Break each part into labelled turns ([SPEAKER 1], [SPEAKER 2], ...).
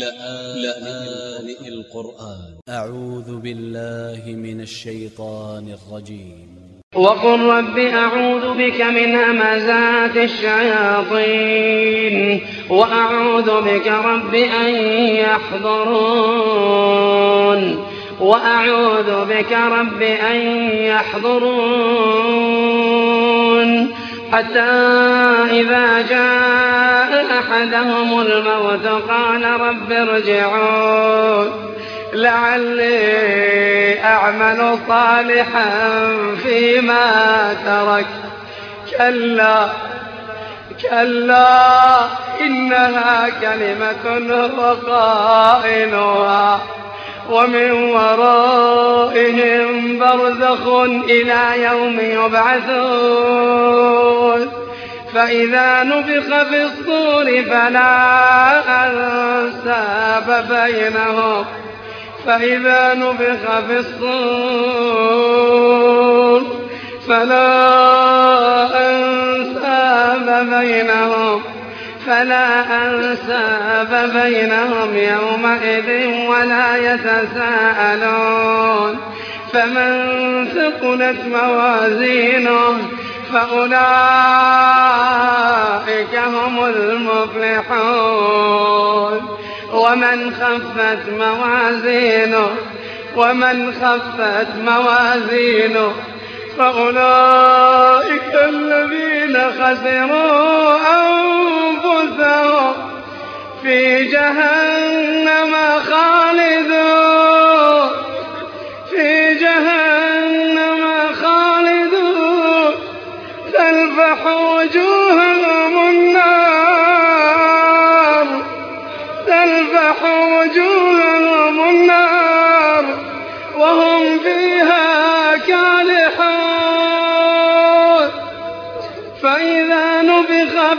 [SPEAKER 1] لآن القرآن. أ ع و ذ ب ا ل ل ه من ا ل ش ي ط ا ن ا ل ج ي م
[SPEAKER 2] وقل رب أعوذ بك من همزات الشياطين وأعوذ بك رب أن يحضرون وأعوذ بك رب أن يحضرون. حتى إذا جاء أحدهم الموت قال رب ارجعون. لعلي أعمل صالحا فيما ترك. كلا كلا إنها كلمة هو قائلها. ومن ورائهم برزخ إلى يوم يبعثون. فإذا نفخ في الصور فلا أنساب بينهم. فإذا نفخ في الصور فلا أنساب بينهم. فلا أنساب بينهم يومئذ ولا يتساءلون. فمن ثقلت موازينه فأولئك هم المفلحون. ومن خفت موازينه ومن خفت موازينه فأولئك الذين خسروا أنفسهم في جهنم خالدون. في جهنم خالدون. تلفح وجوههم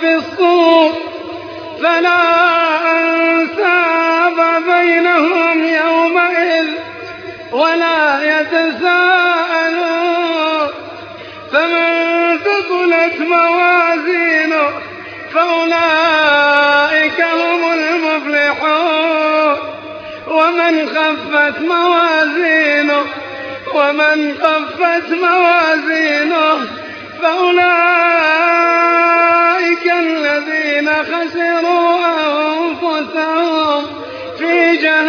[SPEAKER 2] في الصور فلا أنساب بينهم يومئذ ولا يتساءلون. فمن ثقلت موازينه فأولئك هم المفلحون. ومن خفت موازينه ومن خفت موازينه جهنم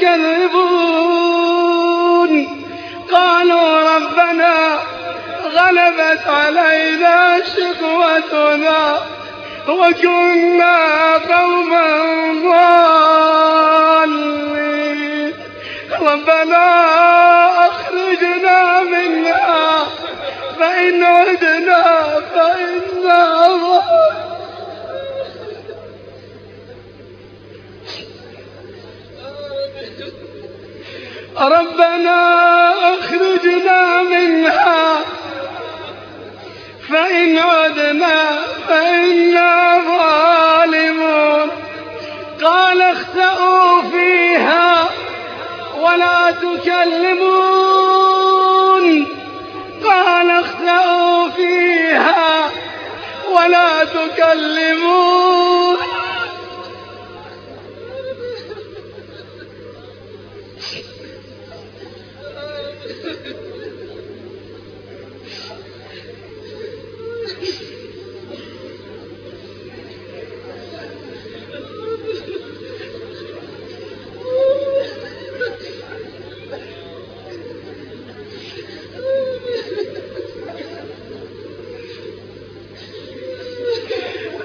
[SPEAKER 2] تكذبون قالوا ربنا غلبت علينا شقوتنا وكنا قوما ضالين. ربنا ربنا أخرجنا منها. فإن عدنا فإنا ظالمون. قال اخسأوا فيها ولا تكلمون. قال اخسأوا فيها ولا تكلمون.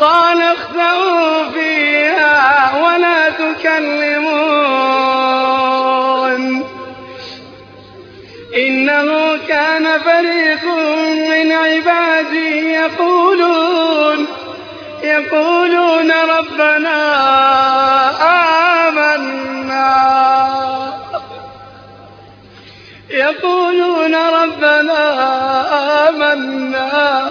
[SPEAKER 2] قال اخسأوا فيها ولا تكلمون. إنه كان فريق من عبادي يقولون يقولون ربنا آمنا. يقولون ربنا آمنا.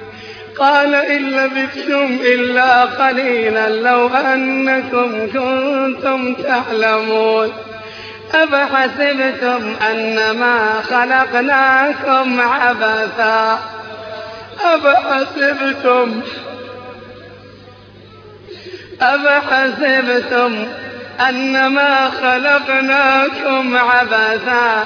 [SPEAKER 2] قال إن لبثتم إلا قليلا لو أنكم كنتم تعلمون أفحسبتم أنما خلقناكم عبثا أفحسبتم أفحسبتم أنما خلقناكم عبثا